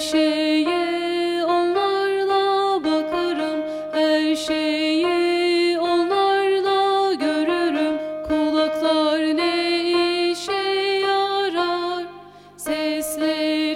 şeye onlarla bakarım, her şeyi onlarla görürüm. Kulaklar ne işe yarar? Sesleri